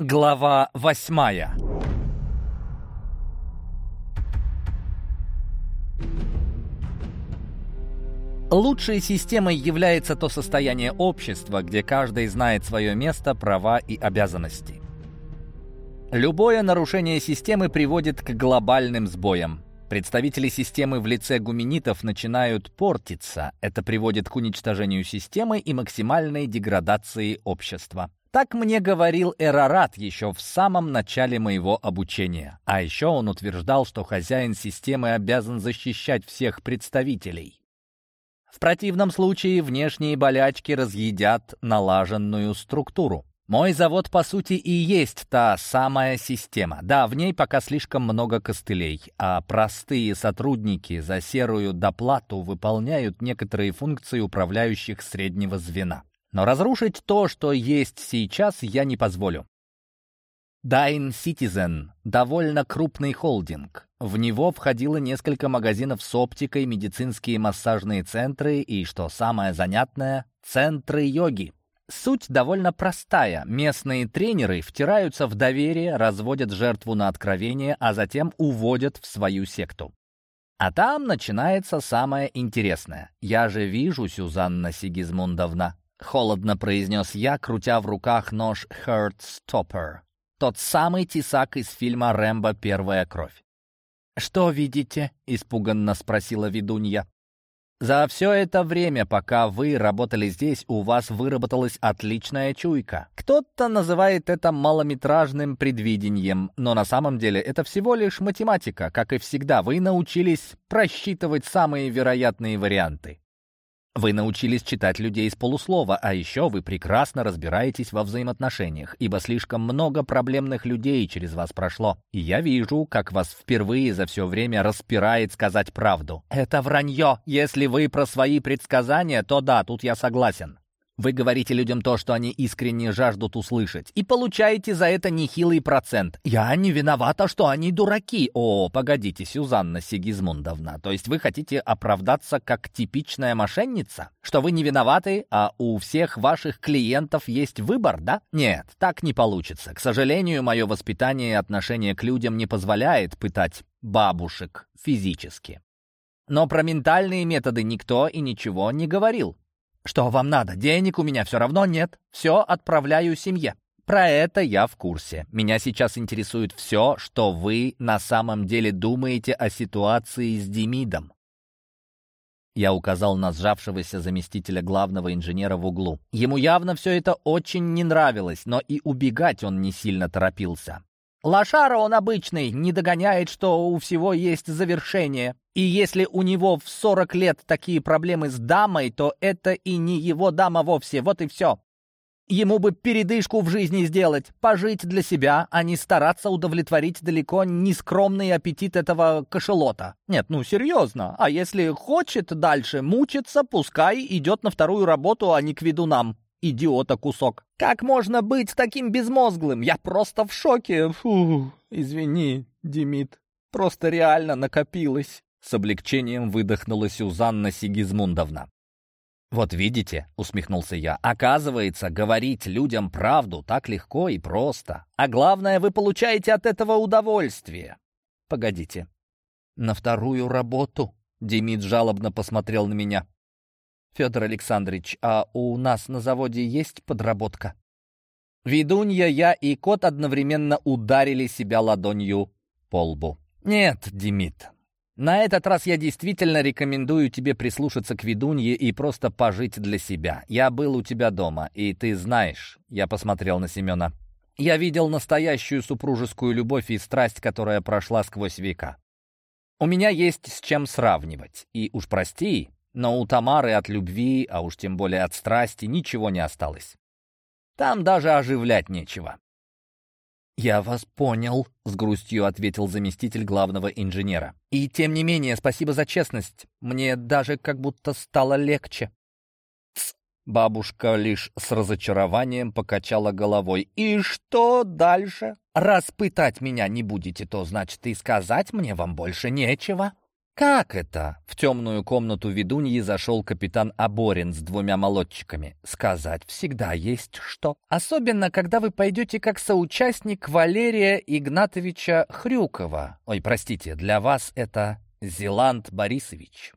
Глава восьмая Лучшей системой является то состояние общества, где каждый знает свое место, права и обязанности. Любое нарушение системы приводит к глобальным сбоям. Представители системы в лице гуменитов начинают портиться. Это приводит к уничтожению системы и максимальной деградации общества. Так мне говорил Эрарат еще в самом начале моего обучения. А еще он утверждал, что хозяин системы обязан защищать всех представителей. В противном случае внешние болячки разъедят налаженную структуру. Мой завод, по сути, и есть та самая система. Да, в ней пока слишком много костылей, а простые сотрудники за серую доплату выполняют некоторые функции управляющих среднего звена. Но разрушить то, что есть сейчас, я не позволю. Dine Citizen — довольно крупный холдинг. В него входило несколько магазинов с оптикой, медицинские массажные центры и, что самое занятное, центры йоги. Суть довольно простая. Местные тренеры втираются в доверие, разводят жертву на откровение, а затем уводят в свою секту. А там начинается самое интересное. Я же вижу, Сюзанна Сигизмундовна, — холодно произнес я, крутя в руках нож Heartstopper. Тот самый тесак из фильма «Рэмбо. Первая кровь». «Что видите?» — испуганно спросила ведунья. «За все это время, пока вы работали здесь, у вас выработалась отличная чуйка. Кто-то называет это малометражным предвидением, но на самом деле это всего лишь математика. Как и всегда, вы научились просчитывать самые вероятные варианты. Вы научились читать людей с полуслова, а еще вы прекрасно разбираетесь во взаимоотношениях, ибо слишком много проблемных людей через вас прошло. И я вижу, как вас впервые за все время распирает сказать правду. Это вранье. Если вы про свои предсказания, то да, тут я согласен. Вы говорите людям то, что они искренне жаждут услышать, и получаете за это нехилый процент. Я не виновата, что они дураки. О, погодите, Сюзанна Сигизмундовна, то есть вы хотите оправдаться как типичная мошенница? Что вы не виноваты, а у всех ваших клиентов есть выбор, да? Нет, так не получится. К сожалению, мое воспитание и отношение к людям не позволяет пытать бабушек физически. Но про ментальные методы никто и ничего не говорил. «Что вам надо? Денег у меня все равно нет. Все отправляю семье». Про это я в курсе. Меня сейчас интересует все, что вы на самом деле думаете о ситуации с Демидом. Я указал на сжавшегося заместителя главного инженера в углу. Ему явно все это очень не нравилось, но и убегать он не сильно торопился. Лошара он обычный, не догоняет, что у всего есть завершение. И если у него в 40 лет такие проблемы с дамой, то это и не его дама вовсе, вот и все. Ему бы передышку в жизни сделать, пожить для себя, а не стараться удовлетворить далеко не скромный аппетит этого кошелота. Нет, ну серьезно, а если хочет дальше мучиться, пускай идет на вторую работу, а не к ведунам идиота кусок. Как можно быть таким безмозглым? Я просто в шоке. Фу, извини, Демид. Просто реально накопилось. С облегчением выдохнула Сюзанна Сигизмундовна. «Вот видите», — усмехнулся я, — «оказывается, говорить людям правду так легко и просто. А главное, вы получаете от этого удовольствие». «Погодите, на вторую работу?» Демид жалобно посмотрел на меня. Федор Александрович, а у нас на заводе есть подработка? Ведунья, я и кот одновременно ударили себя ладонью по лбу. Нет, Демид, на этот раз я действительно рекомендую тебе прислушаться к ведунье и просто пожить для себя. Я был у тебя дома, и ты знаешь, я посмотрел на Семена. Я видел настоящую супружескую любовь и страсть, которая прошла сквозь века. У меня есть с чем сравнивать. И уж прости, но у Тамары от любви, а уж тем более от страсти, ничего не осталось. Там даже оживлять нечего. «Я вас понял», — с грустью ответил заместитель главного инженера. «И тем не менее, спасибо за честность. Мне даже как будто стало легче». Тс! Бабушка лишь с разочарованием покачала головой. «И что дальше? Раз пытать меня не будете, то значит и сказать мне вам больше нечего». «Как это?» — в темную комнату ведуньи зашел капитан Аборин с двумя молодчиками. «Сказать всегда есть что. Особенно, когда вы пойдете как соучастник Валерия Игнатовича Хрюкова. Ой, простите, для вас это Зеланд Борисович».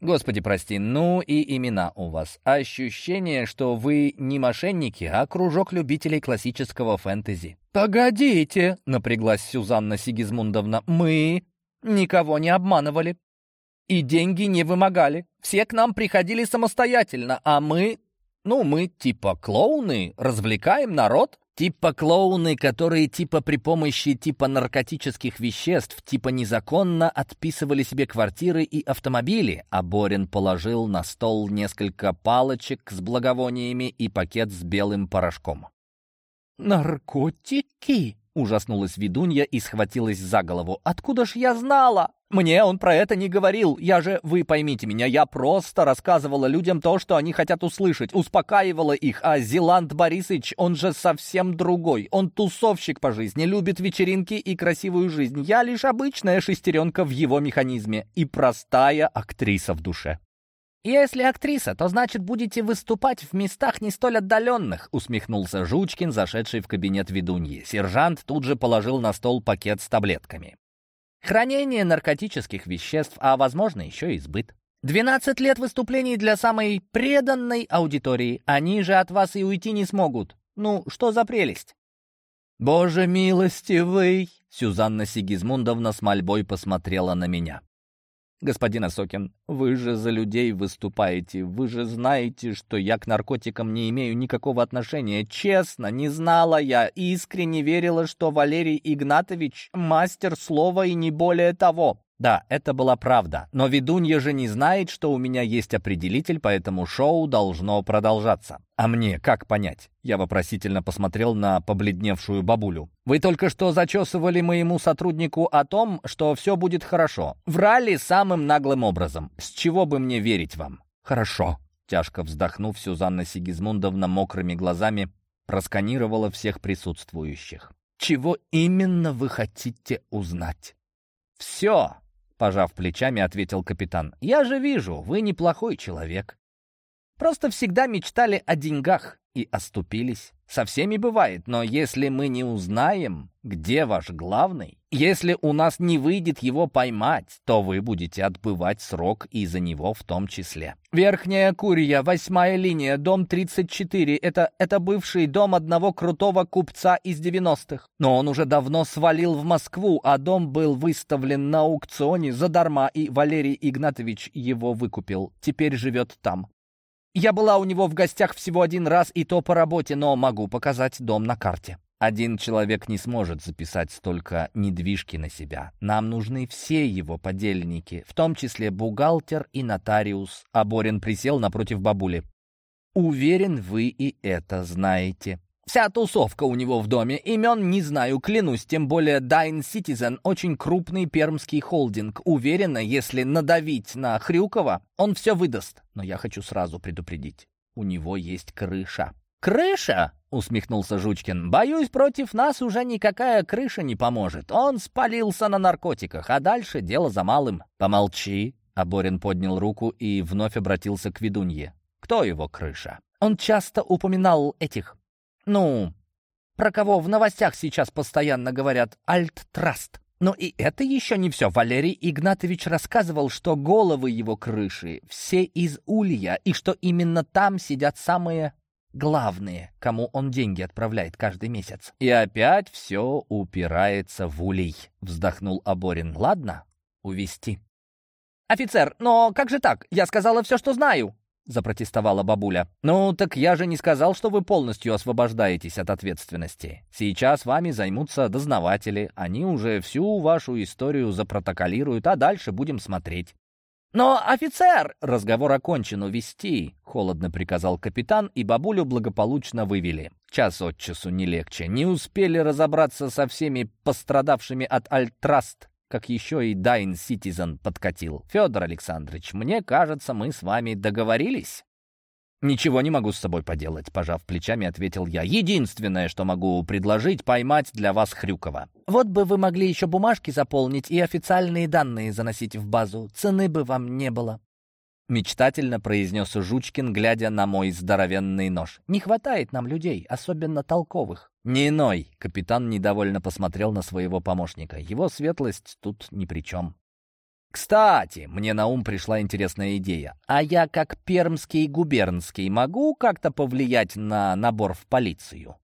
Господи, прости, ну и имена у вас. Ощущение, что вы не мошенники, а кружок любителей классического фэнтези. «Погодите», — напряглась Сюзанна Сигизмундовна, — «мы никого не обманывали. И деньги не вымогали. Все к нам приходили самостоятельно, а мы... Ну, мы типа клоуны, развлекаем народ. Типа клоуны, которые типа при помощи типа наркотических веществ, типа незаконно отписывали себе квартиры и автомобили, а Борин положил на стол несколько палочек с благовониями и пакет с белым порошком. «Наркотики?» Ужаснулась ведунья и схватилась за голову. «Откуда ж я знала? Мне он про это не говорил. Я же, вы поймите меня, я просто рассказывала людям то, что они хотят услышать, успокаивала их. А Зеланд Борисович, он же совсем другой. Он тусовщик по жизни, любит вечеринки и красивую жизнь. Я лишь обычная шестеренка в его механизме и простая актриса в душе». «Если актриса, то значит будете выступать в местах не столь отдаленных», усмехнулся Жучкин, зашедший в кабинет ведуньи. Сержант тут же положил на стол пакет с таблетками. «Хранение наркотических веществ, а, возможно, еще и сбыт. Двенадцать лет выступлений для самой преданной аудитории. Они же от вас и уйти не смогут. Ну, что за прелесть?» «Боже милостивый!» Сюзанна Сигизмундовна с мольбой посмотрела на меня. «Господин Осокин, вы же за людей выступаете. Вы же знаете, что я к наркотикам не имею никакого отношения. Честно, не знала я. Искренне верила, что Валерий Игнатович — мастер слова и не более того. Да, это была правда, но ведунья же не знает, что у меня есть определитель, поэтому шоу должно продолжаться. А мне как понять? Я вопросительно посмотрел на побледневшую бабулю. Вы только что зачесывали моему сотруднику о том, что все будет хорошо. Врали самым наглым образом. С чего бы мне верить вам? Хорошо. Тяжко вздохнув, Сюзанна Сигизмундовна мокрыми глазами просканировала всех присутствующих. «Чего именно вы хотите узнать?» «Все!» Пожав плечами, ответил капитан. «Я же вижу, вы неплохой человек. Просто всегда мечтали о деньгах и оступились. Со всеми бывает, но если мы не узнаем, где ваш главный, если у нас не выйдет его поймать, то вы будете отбывать срок и за него в том числе. Верхняя Курья, восьмая линия, дом 34. Это, это бывший дом одного крутого купца из 90-х. Но он уже давно свалил в Москву, а дом был выставлен на аукционе задарма, и Валерий Игнатович его выкупил. Теперь живет там. Я была у него в гостях всего один раз, и то по работе, но могу показать дом на карте. Один человек не сможет записать столько недвижки на себя. Нам нужны все его подельники, в том числе бухгалтер и нотариус. А Борин присел напротив бабули. Уверен, вы и это знаете. Вся тусовка у него в доме. Имен не знаю, клянусь. Тем более Dine Citizen — очень крупный пермский холдинг. Уверена, если надавить на Хрюкова, он все выдаст. Но я хочу сразу предупредить. У него есть крыша. «Крыша?» — усмехнулся Жучкин. «Боюсь, против нас уже никакая крыша не поможет. Он спалился на наркотиках, а дальше дело за малым». «Помолчи», — Аборин поднял руку и вновь обратился к ведунье. «Кто его крыша?» «Он часто упоминал этих ну, про кого в новостях сейчас постоянно говорят «Альт-Траст». Но и это еще не все. Валерий Игнатович рассказывал, что головы его крыши все из улья, и что именно там сидят самые главные, кому он деньги отправляет каждый месяц. И опять все упирается в улей, вздохнул Аборин. Ладно, увести. «Офицер, но как же так? Я сказала все, что знаю!» — запротестовала бабуля. «Ну, так я же не сказал, что вы полностью освобождаетесь от ответственности. Сейчас вами займутся дознаватели. Они уже всю вашу историю запротоколируют, а дальше будем смотреть». «Но, офицер!» — разговор окончен, увести, — холодно приказал капитан, и бабулю благополучно вывели. Час от часу не легче. Не успели разобраться со всеми пострадавшими от Альтраст как еще и Дайн Ситизен подкатил. Федор Александрович, мне кажется, мы с вами договорились. «Ничего не могу с собой поделать», — пожав плечами, ответил я. «Единственное, что могу предложить, поймать для вас Хрюкова». «Вот бы вы могли еще бумажки заполнить и официальные данные заносить в базу. Цены бы вам не было». Мечтательно произнес Жучкин, глядя на мой здоровенный нож. «Не хватает нам людей, особенно толковых». «Не иной», — капитан недовольно посмотрел на своего помощника. «Его светлость тут ни при чем». Кстати, мне на ум пришла интересная идея. А я, как пермский губернский, могу как-то повлиять на набор в полицию?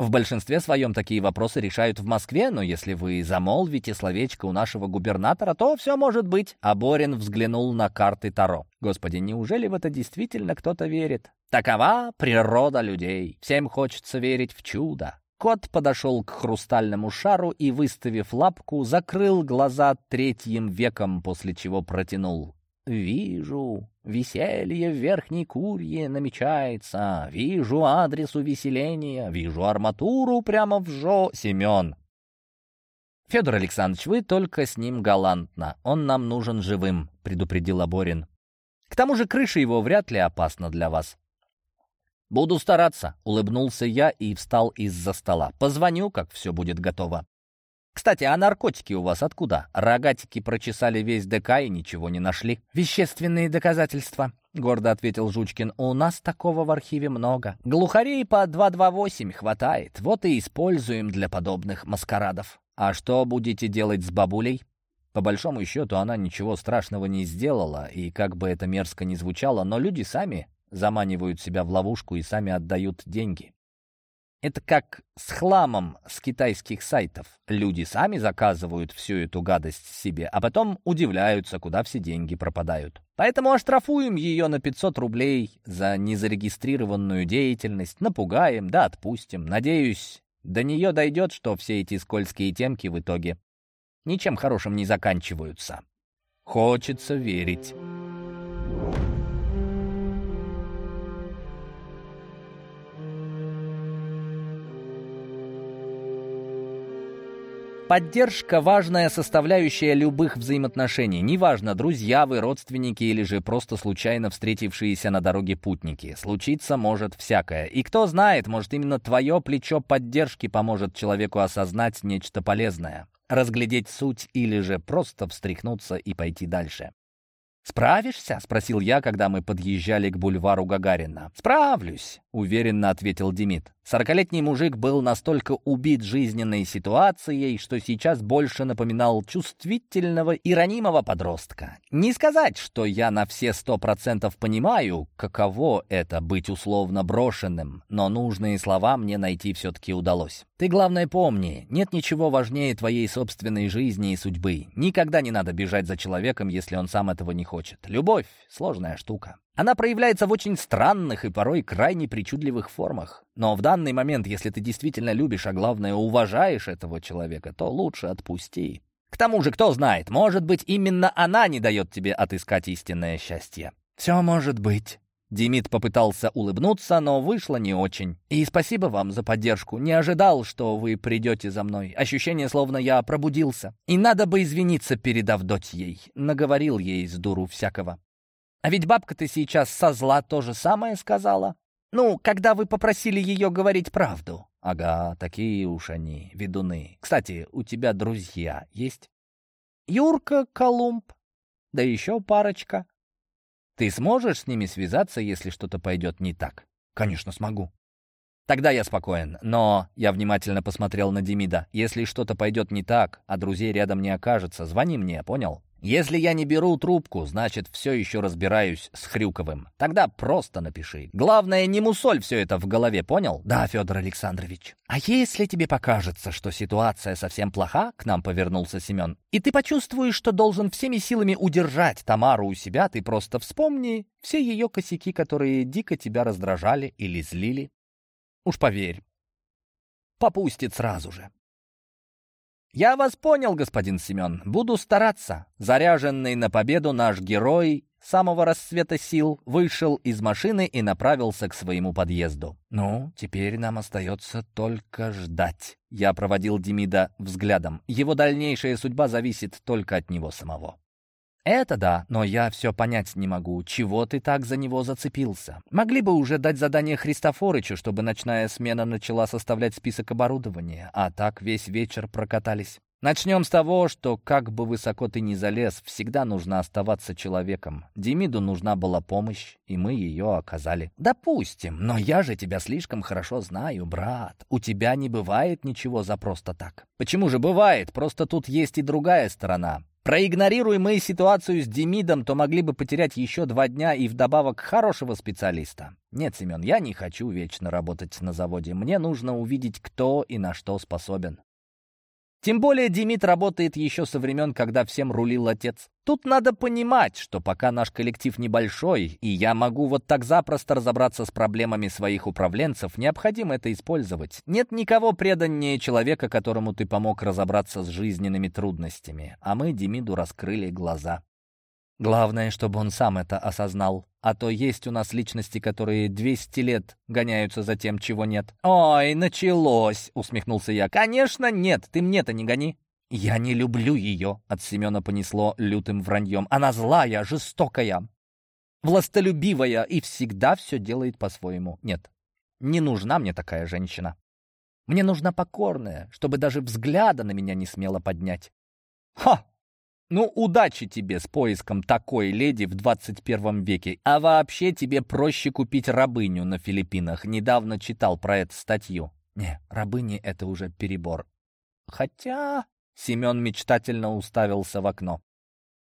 В большинстве своем такие вопросы решают в Москве, но если вы замолвите словечко у нашего губернатора, то все может быть. А Борин взглянул на карты Таро. Господи, неужели в это действительно кто-то верит? Такова природа людей. Всем хочется верить в чудо. Кот подошел к хрустальному шару и, выставив лапку, закрыл глаза третьим веком, после чего протянул. «Вижу, веселье в Верхней Курье намечается. Вижу адрес увеселения, вижу арматуру прямо в жо... Семен!» «Федор Александрович, вы только с ним галантно. Он нам нужен живым», — предупредил Аборин. «К тому же крыша его вряд ли опасна для вас. «Буду стараться», — улыбнулся я и встал из-за стола. «Позвоню, как все будет готово». «Кстати, а наркотики у вас откуда? Рогатики прочесали весь ДК и ничего не нашли». «Вещественные доказательства», — гордо ответил Жучкин. «У нас такого в архиве много. Глухарей по 228 хватает. Вот и используем для подобных маскарадов». «А что будете делать с бабулей?» По большому счету, она ничего страшного не сделала, и как бы это мерзко ни звучало, но люди сами заманивают себя в ловушку и сами отдают деньги. Это как с хламом с китайских сайтов. Люди сами заказывают всю эту гадость себе, а потом удивляются, куда все деньги пропадают. Поэтому оштрафуем ее на 500 рублей за незарегистрированную деятельность, напугаем, да отпустим. Надеюсь, до нее дойдет, что все эти скользкие темки в итоге ничем хорошим не заканчиваются. Хочется верить. Поддержка – важная составляющая любых взаимоотношений. Неважно, друзья вы, родственники или же просто случайно встретившиеся на дороге путники. Случиться может всякое. И кто знает, может именно твое плечо поддержки поможет человеку осознать нечто полезное, разглядеть суть или же просто встряхнуться и пойти дальше. «Справишься?» — спросил я, когда мы подъезжали к бульвару Гагарина. «Справлюсь», — уверенно ответил Демид. Сорокалетний мужик был настолько убит жизненной ситуацией, что сейчас больше напоминал чувствительного и ранимого подростка. Не сказать, что я на все сто процентов понимаю, каково это быть условно брошенным, но нужные слова мне найти все-таки удалось. Ты, главное, помни, нет ничего важнее твоей собственной жизни и судьбы. Никогда не надо бежать за человеком, если он сам этого не хочет. Любовь — сложная штука. Она проявляется в очень странных и порой крайне причудливых формах. Но в данный момент, если ты действительно любишь, а главное, уважаешь этого человека, то лучше отпусти. К тому же, кто знает, может быть, именно она не дает тебе отыскать истинное счастье. «Все может быть». Демид попытался улыбнуться, но вышло не очень. «И спасибо вам за поддержку. Не ожидал, что вы придете за мной. Ощущение, словно я пробудился. И надо бы извиниться перед Авдотьей. Наговорил ей с дуру всякого. А ведь бабка-то сейчас со зла то же самое сказала. Ну, когда вы попросили ее говорить правду. Ага, такие уж они, ведуны. Кстати, у тебя друзья есть? Юрка Колумб, да еще парочка. Ты сможешь с ними связаться, если что-то пойдет не так? Конечно, смогу. Тогда я спокоен, но я внимательно посмотрел на Демида. Если что-то пойдет не так, а друзей рядом не окажется, звони мне, понял? Если я не беру трубку, значит, все еще разбираюсь с Хрюковым. Тогда просто напиши. Главное, не мусоль все это в голове, понял? Да, Федор Александрович. А если тебе покажется, что ситуация совсем плоха, к нам повернулся Семен, и ты почувствуешь, что должен всеми силами удержать Тамару у себя, ты просто вспомни все ее косяки, которые дико тебя раздражали или злили. Уж поверь, попустит сразу же. «Я вас понял, господин Семен. Буду стараться». Заряженный на победу наш герой самого расцвета сил вышел из машины и направился к своему подъезду. «Ну, теперь нам остается только ждать». Я проводил Демида взглядом. Его дальнейшая судьба зависит только от него самого. Это да, но я все понять не могу. Чего ты так за него зацепился? Могли бы уже дать задание Христофорычу, чтобы ночная смена начала составлять список оборудования, а так весь вечер прокатались. Начнем с того, что как бы высоко ты ни залез, всегда нужно оставаться человеком. Демиду нужна была помощь, и мы ее оказали. Допустим, но я же тебя слишком хорошо знаю, брат. У тебя не бывает ничего за просто так. Почему же бывает? Просто тут есть и другая сторона. Проигнорируем мы ситуацию с Демидом, то могли бы потерять еще два дня и вдобавок хорошего специалиста. Нет, Семен, я не хочу вечно работать на заводе. Мне нужно увидеть, кто и на что способен. Тем более Демид работает еще со времен, когда всем рулил отец. Тут надо понимать, что пока наш коллектив небольшой, и я могу вот так запросто разобраться с проблемами своих управленцев, необходимо это использовать. Нет никого преданнее человека, которому ты помог разобраться с жизненными трудностями. А мы Демиду раскрыли глаза. Главное, чтобы он сам это осознал. А то есть у нас личности, которые 200 лет гоняются за тем, чего нет. «Ой, началось!» — усмехнулся я. «Конечно нет, ты мне-то не гони». «Я не люблю ее», — от Семена понесло лютым враньем. «Она злая, жестокая, властолюбивая и всегда все делает по-своему. Нет, не нужна мне такая женщина. Мне нужна покорная, чтобы даже взгляда на меня не смела поднять». «Ха!» Ну, удачи тебе с поиском такой леди в 21 веке. А вообще тебе проще купить рабыню на Филиппинах. Недавно читал про эту статью. Не, рабыни — это уже перебор. Хотя... Семен мечтательно уставился в окно.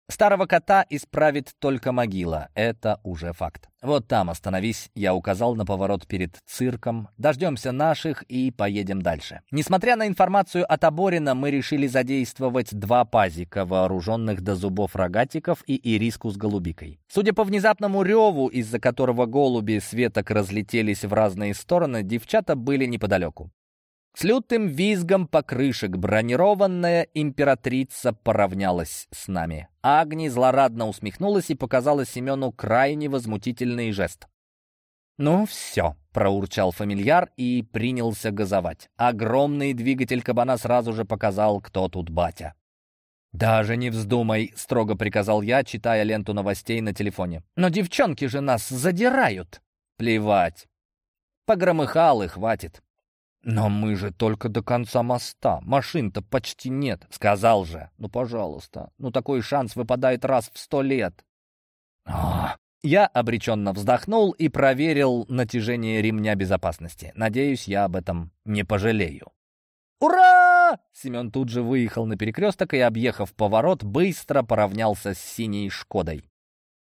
Старого кота исправит только могила, это уже факт. Вот там остановись, я указал на поворот перед цирком. Дождемся наших и поедем дальше. Несмотря на информацию от Аборина, мы решили задействовать два пазика, вооруженных до зубов рогатиков и ириску с голубикой. Судя по внезапному реву, из-за которого голуби светок разлетелись в разные стороны, девчата были неподалеку. С лютым визгом покрышек бронированная императрица поравнялась с нами. Агни злорадно усмехнулась и показала Семену крайне возмутительный жест. «Ну все», — проурчал фамильяр и принялся газовать. Огромный двигатель кабана сразу же показал, кто тут батя. «Даже не вздумай», — строго приказал я, читая ленту новостей на телефоне. «Но девчонки же нас задирают». «Плевать. Погромыхал и хватит». «Но мы же только до конца моста. Машин-то почти нет». «Сказал же. Ну, пожалуйста. Ну, такой шанс выпадает раз в сто лет». Ах. Я обреченно вздохнул и проверил натяжение ремня безопасности. Надеюсь, я об этом не пожалею. «Ура!» Семен тут же выехал на перекресток и, объехав поворот, быстро поравнялся с синей «Шкодой».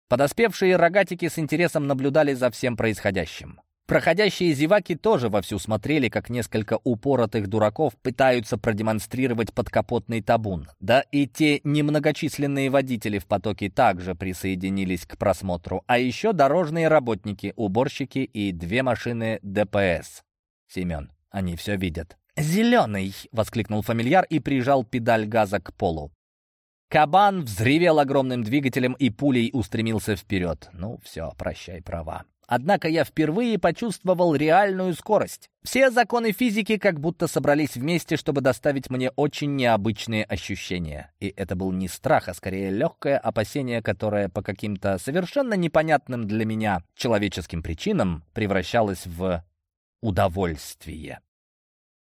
Подоспевшие рогатики с интересом наблюдали за всем происходящим. Проходящие зеваки тоже вовсю смотрели, как несколько упоротых дураков пытаются продемонстрировать подкапотный табун. Да и те немногочисленные водители в потоке также присоединились к просмотру. А еще дорожные работники, уборщики и две машины ДПС. Семен, они все видят. «Зеленый!» — воскликнул фамильяр и прижал педаль газа к полу. Кабан взревел огромным двигателем и пулей устремился вперед. Ну все, прощай права. Однако я впервые почувствовал реальную скорость. Все законы физики как будто собрались вместе, чтобы доставить мне очень необычные ощущения. И это был не страх, а скорее легкое опасение, которое по каким-то совершенно непонятным для меня человеческим причинам превращалось в удовольствие.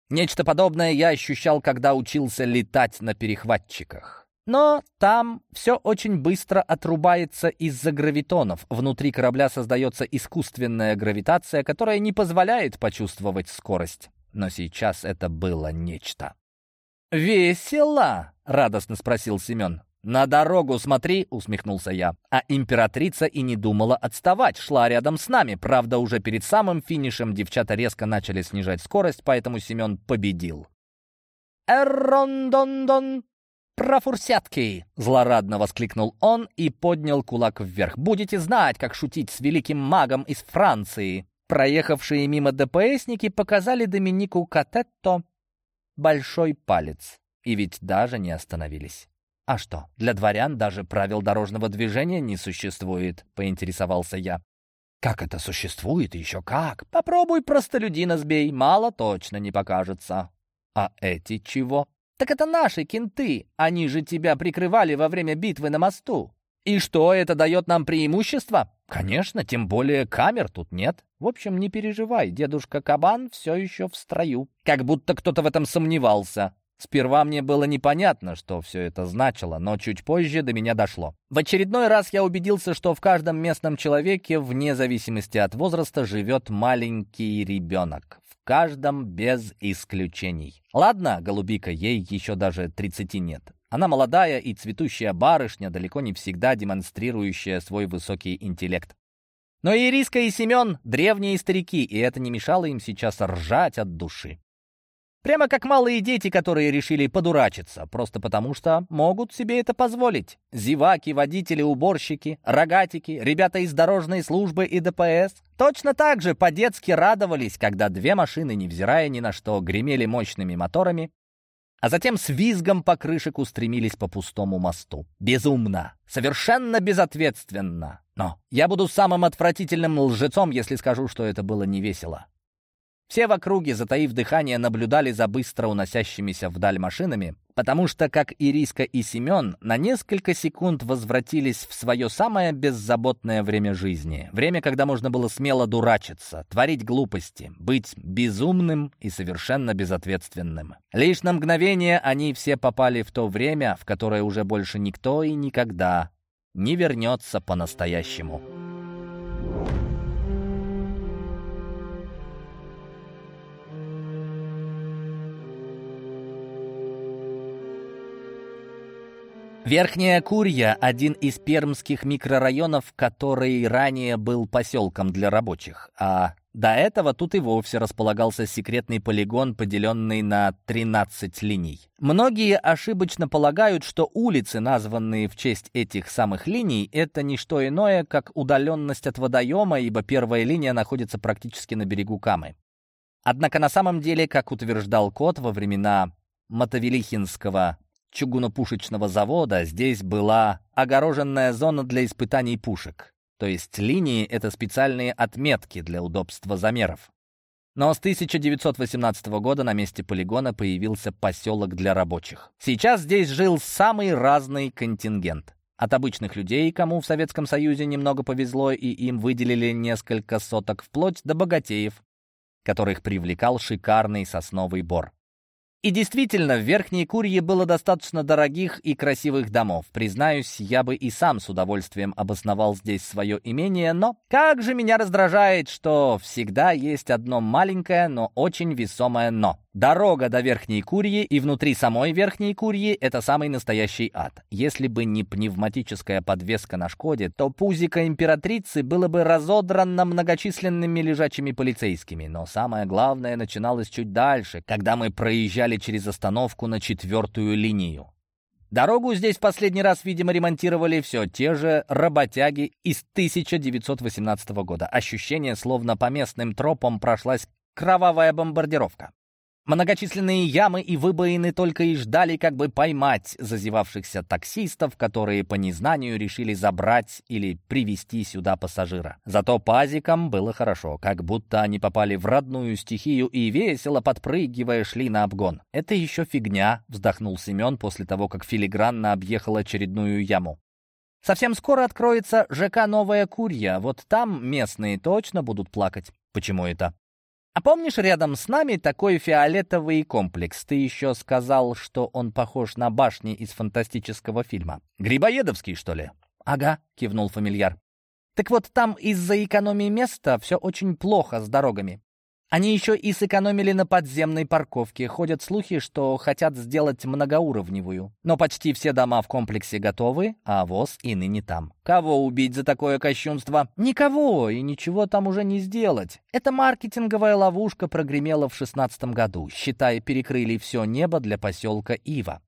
Нечто подобное я ощущал, когда учился летать на перехватчиках. Но там все очень быстро отрубается из-за гравитонов. Внутри корабля создается искусственная гравитация, которая не позволяет почувствовать скорость. Но сейчас это было нечто. «Весело!» — радостно спросил Семен. «На дорогу смотри!» — усмехнулся я. А императрица и не думала отставать, шла рядом с нами. Правда, уже перед самым финишем девчата резко начали снижать скорость, поэтому Семен победил. «Эррондондон!» «Профурсятки!» — злорадно воскликнул он и поднял кулак вверх. «Будете знать, как шутить с великим магом из Франции!» Проехавшие мимо ДПСники показали Доминику Катетто большой палец. И ведь даже не остановились. «А что, для дворян даже правил дорожного движения не существует?» — поинтересовался я. «Как это существует? Еще как! Попробуй простолюдина сбей, мало точно не покажется». «А эти чего?» «Так это наши кенты. Они же тебя прикрывали во время битвы на мосту. И что, это дает нам преимущество? Конечно, тем более камер тут нет. В общем, не переживай, дедушка Кабан все еще в строю. Как будто кто-то в этом сомневался. Сперва мне было непонятно, что все это значило, но чуть позже до меня дошло. В очередной раз я убедился, что в каждом местном человеке, вне зависимости от возраста, живет маленький ребенок. Каждом без исключений. Ладно, голубика, ей еще даже 30 нет. Она молодая и цветущая барышня, далеко не всегда демонстрирующая свой высокий интеллект. Но Ириска и Семен — древние старики, и это не мешало им сейчас ржать от души. Прямо как малые дети, которые решили подурачиться, просто потому что могут себе это позволить. Зеваки, водители, уборщики, рогатики, ребята из дорожной службы и ДПС точно так же по-детски радовались, когда две машины, невзирая ни на что, гремели мощными моторами а затем с визгом по крышек устремились по пустому мосту. Безумно, совершенно безответственно. Но я буду самым отвратительным лжецом, если скажу, что это было невесело. Все в округе, затаив дыхание, наблюдали за быстро уносящимися вдаль машинами, потому что, как Ириска и Семен, на несколько секунд возвратились в свое самое беззаботное время жизни. Время, когда можно было смело дурачиться, творить глупости, быть безумным и совершенно безответственным. Лишь на мгновение они все попали в то время, в которое уже больше никто и никогда не вернется по-настоящему. Верхняя Курья – один из пермских микрорайонов, который ранее был поселком для рабочих, а до этого тут и вовсе располагался секретный полигон, поделенный на 13 линий. Многие ошибочно полагают, что улицы, названные в честь этих самых линий, это не что иное, как удаленность от водоема, ибо первая линия находится практически на берегу Камы. Однако на самом деле, как утверждал Кот во времена Мотовелихинского чугунопушечного завода здесь была огороженная зона для испытаний пушек. То есть линии — это специальные отметки для удобства замеров. Но с 1918 года на месте полигона появился поселок для рабочих. Сейчас здесь жил самый разный контингент. От обычных людей, кому в Советском Союзе немного повезло и им выделили несколько соток, вплоть до богатеев, которых привлекал шикарный сосновый бор. И действительно, в Верхней Курье было достаточно дорогих и красивых домов. Признаюсь, я бы и сам с удовольствием обосновал здесь свое имение, но как же меня раздражает, что всегда есть одно маленькое, но очень весомое «но». Дорога до Верхней Курьи и внутри самой Верхней Курьи — это самый настоящий ад. Если бы не пневматическая подвеска на Шкоде, то пузико императрицы было бы разодрано многочисленными лежачими полицейскими. Но самое главное начиналось чуть дальше, когда мы проезжали через остановку на четвертую линию. Дорогу здесь последний раз, видимо, ремонтировали все те же работяги из 1918 года. Ощущение, словно по местным тропам прошлась кровавая бомбардировка. Многочисленные ямы и выбоины только и ждали, как бы поймать зазевавшихся таксистов, которые по незнанию решили забрать или привести сюда пассажира. Зато пазикам было хорошо, как будто они попали в родную стихию и весело подпрыгивая шли на обгон. «Это еще фигня», — вздохнул Семен после того, как филигранно объехал очередную яму. «Совсем скоро откроется ЖК «Новая Курья», вот там местные точно будут плакать». «Почему это?» А помнишь, рядом с нами такой фиолетовый комплекс? Ты еще сказал, что он похож на башни из фантастического фильма. Грибоедовский, что ли? Ага, кивнул фамильяр. Так вот, там из-за экономии места все очень плохо с дорогами. Они еще и сэкономили на подземной парковке. Ходят слухи, что хотят сделать многоуровневую. Но почти все дома в комплексе готовы, а ВОЗ и ныне там. Кого убить за такое кощунство? Никого, и ничего там уже не сделать. Эта маркетинговая ловушка прогремела в шестнадцатом году. Считай, перекрыли все небо для поселка Ива.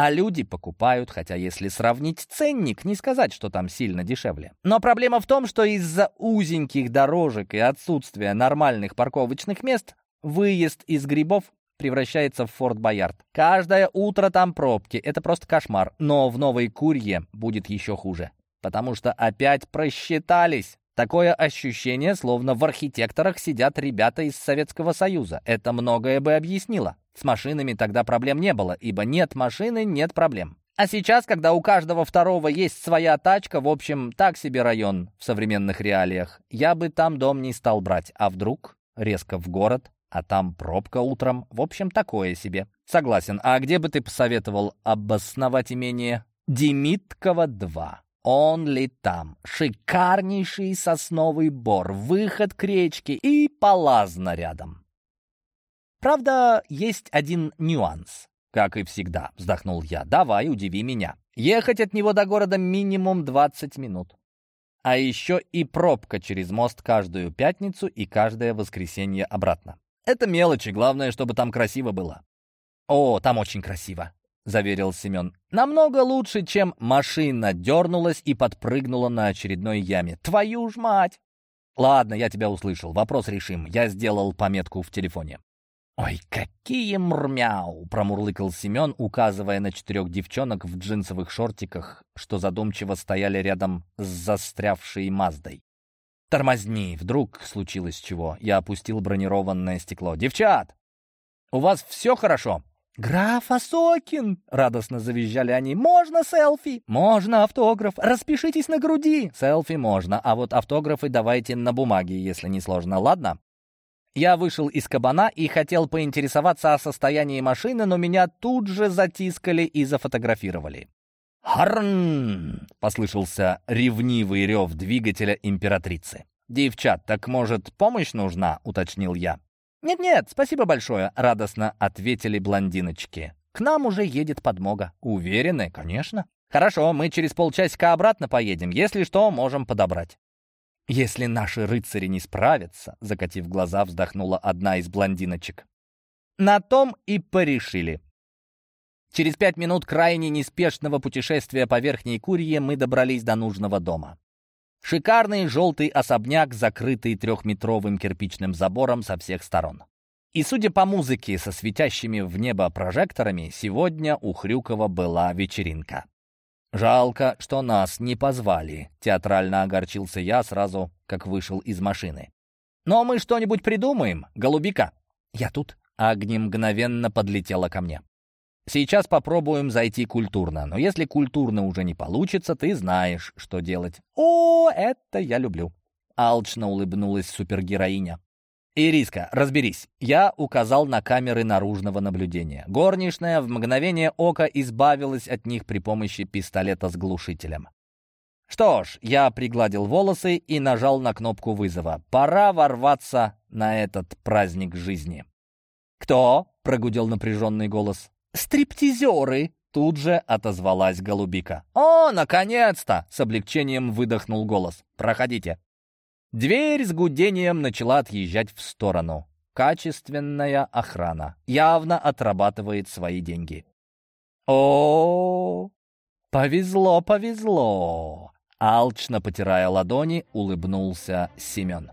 А люди покупают, хотя если сравнить ценник, не сказать, что там сильно дешевле. Но проблема в том, что из-за узеньких дорожек и отсутствия нормальных парковочных мест выезд из грибов превращается в Форт Боярд. Каждое утро там пробки, это просто кошмар. Но в Новой Курье будет еще хуже. Потому что опять просчитались. Такое ощущение, словно в архитекторах сидят ребята из Советского Союза. Это многое бы объяснило. С машинами тогда проблем не было, ибо нет машины — нет проблем. А сейчас, когда у каждого второго есть своя тачка, в общем, так себе район в современных реалиях, я бы там дом не стал брать. А вдруг резко в город, а там пробка утром. В общем, такое себе. Согласен. А где бы ты посоветовал обосновать имение? Демиткова 2. Он ли там? Шикарнейший сосновый бор, выход к речке и полазно рядом. Правда, есть один нюанс. «Как и всегда», — вздохнул я. «Давай, удиви меня. Ехать от него до города минимум 20 минут. А еще и пробка через мост каждую пятницу и каждое воскресенье обратно. Это мелочи, главное, чтобы там красиво было». «О, там очень красиво», — заверил Семен. «Намного лучше, чем машина дернулась и подпрыгнула на очередной яме. Твою ж мать!» «Ладно, я тебя услышал. Вопрос решим. Я сделал пометку в телефоне». «Ой, какие мрмяу!» — промурлыкал Семен, указывая на четырех девчонок в джинсовых шортиках, что задумчиво стояли рядом с застрявшей Маздой. «Тормозни, вдруг случилось чего?» Я опустил бронированное стекло. «Девчат, у вас все хорошо?» «Граф Осокин!» — радостно завизжали они. «Можно селфи?» «Можно автограф! Распишитесь на груди!» «Селфи можно, а вот автографы давайте на бумаге, если не сложно, ладно?» Я вышел из кабана и хотел поинтересоваться о состоянии машины, но меня тут же затискали и зафотографировали. «Харн!» — послышался ревнивый рев двигателя императрицы. «Девчат, так, может, помощь нужна?» — уточнил я. «Нет-нет, спасибо большое», — радостно ответили блондиночки. «К нам уже едет подмога». «Уверены?» «Конечно». «Хорошо, мы через полчасика обратно поедем. Если что, можем подобрать». «Если наши рыцари не справятся», — закатив глаза, вздохнула одна из блондиночек. На том и порешили. Через пять минут крайне неспешного путешествия по Верхней Курье мы добрались до нужного дома. Шикарный желтый особняк, закрытый трехметровым кирпичным забором со всех сторон. И судя по музыке со светящими в небо прожекторами, сегодня у Хрюкова была вечеринка. «Жалко, что нас не позвали», — театрально огорчился я сразу, как вышел из машины. «Но мы что-нибудь придумаем, голубика?» «Я тут». Агни мгновенно подлетела ко мне. «Сейчас попробуем зайти культурно, но если культурно уже не получится, ты знаешь, что делать». «О, это я люблю», — алчно улыбнулась супергероиня. «Ириска, разберись». Я указал на камеры наружного наблюдения. Горничная в мгновение ока избавилась от них при помощи пистолета с глушителем. Что ж, я пригладил волосы и нажал на кнопку вызова. Пора ворваться на этот праздник жизни. «Кто?» — прогудел напряженный голос. «Стриптизеры!» — тут же отозвалась голубика. «О, наконец-то!» — с облегчением выдохнул голос. «Проходите». Дверь с гудением начала отъезжать в сторону. Качественная охрана. Явно отрабатывает свои деньги. О, повезло, повезло. Алчно потирая ладони, улыбнулся Семен.